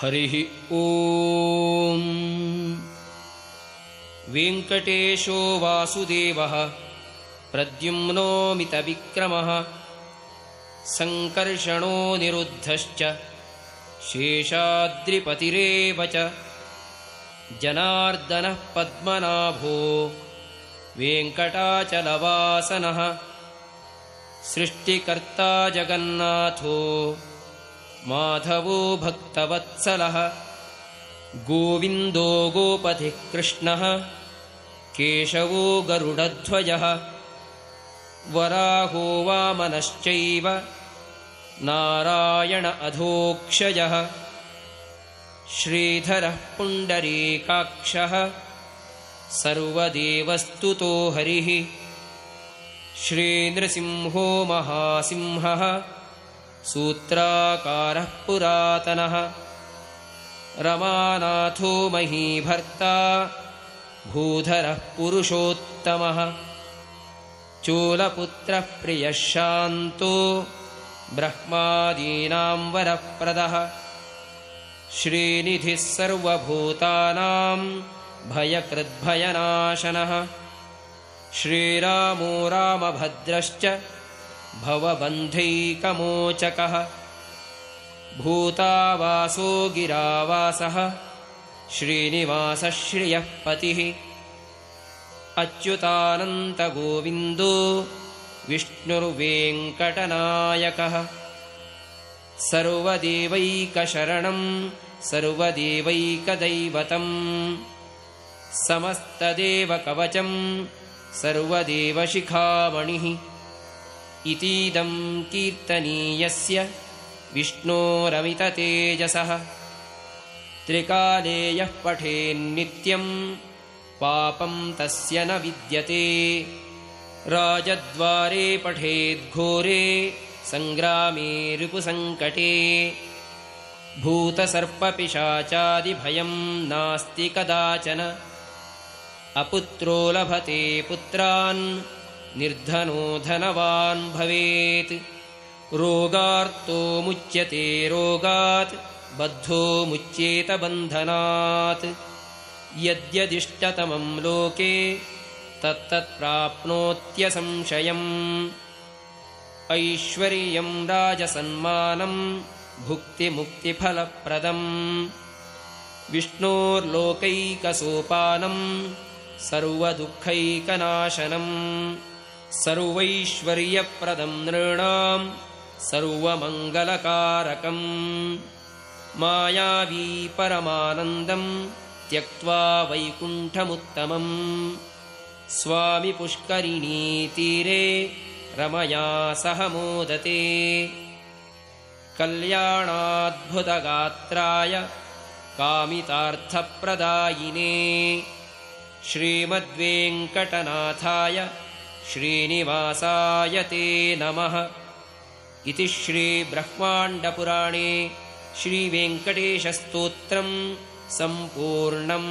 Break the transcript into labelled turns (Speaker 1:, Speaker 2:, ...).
Speaker 1: हरिः ॐ। वेङ्कटेशो वासुदेवः प्रद्युम्नोमितविक्रमः सङ्कर्षणो निरुद्धश्च शेषाद्रिपतिरेव च जनार्दनः पद्मनाभो वेङ्कटाचलवासनः सृष्टिकर्ता जगन्नाथो माधवो भक्तवत्सलः। गोविन्दो गोपतिः कृष्णः केशवो गरुडध्वजः। वराहो वामनश्चैव। नारायण अधोक्षजः। श्रीधरः पुण्डरीकाक्षः। सर्वदेवस्तुतो हरिः। श्रीनृसिंहो महासिंहः सूत्राकारः पुरातनः। रमानाथो महीभर्ता भूधरः पुरुषोत्तमः। चोलपुत्रः प्रियः शान्तो ब्रह्मादीनां वरप्रदः। श्रीनिधिः सर्वभूतानां भयकृद्भयनाशनः। श्रीरामो रामभद्रश्च भवबन्धैकमोचकः। भूतावासो गिरावासः। श्रीनिवासश्रियः पतिः अच्युतानन्तगोविन्दो विष्णुर्वेङ्कटनायकः। सर्वदेवैकशरणं सर्वदेवैकदैवतम्। समस्तदेवकवचं सर्वदेवशिखामणिः इतीदं कीर्तनीयस्य विष्णोरमिततेजसः। त्रिकाले यः पठेन्नित्यं पापं तस्य न विद्यते। राजद्वारे पठेद्घोरे सङ्ग्रामे रिपुसङ्कटे भूतसर्पपिशाचादिभयं नास्ति कदाचन। अपुत्रो लभते पुत्रान् निर्धनो धनवान् भवेत्। रोगार्तो मुच्यते रोगात् बद्धो मुच्येत बन्धनात्। यद्यदिष्टतमं लोके तत्तत्प्राप्नोत्यसंशयम्। ऐश्वर्यं राजसन्मानं भुक्तिमुक्तिफलप्रदम्। विष्णोर्लोकैकसोपानं सर्वदुःखैकनाशनम् सर्वैश्वर्यप्रदं नृणां सर्वमङ्गलकारकम्। मायावी परमानन्दं त्यक्त्वा वैकुण्ठमुत्तमम्। स्वामि पुष्करिणीतीरे रमया सह मोदते। कल्याणाद्भुतगात्राय कामितार्थप्रदायिने। श्रीमद्वेङ्कटनाथाय श्रीनिवासाय ते नमः। इति श्रीब्रह्माण्डपुराणे श्रीवेङ्कटेशस्तोत्रम् सम्पूर्णम्